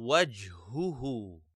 وجهه.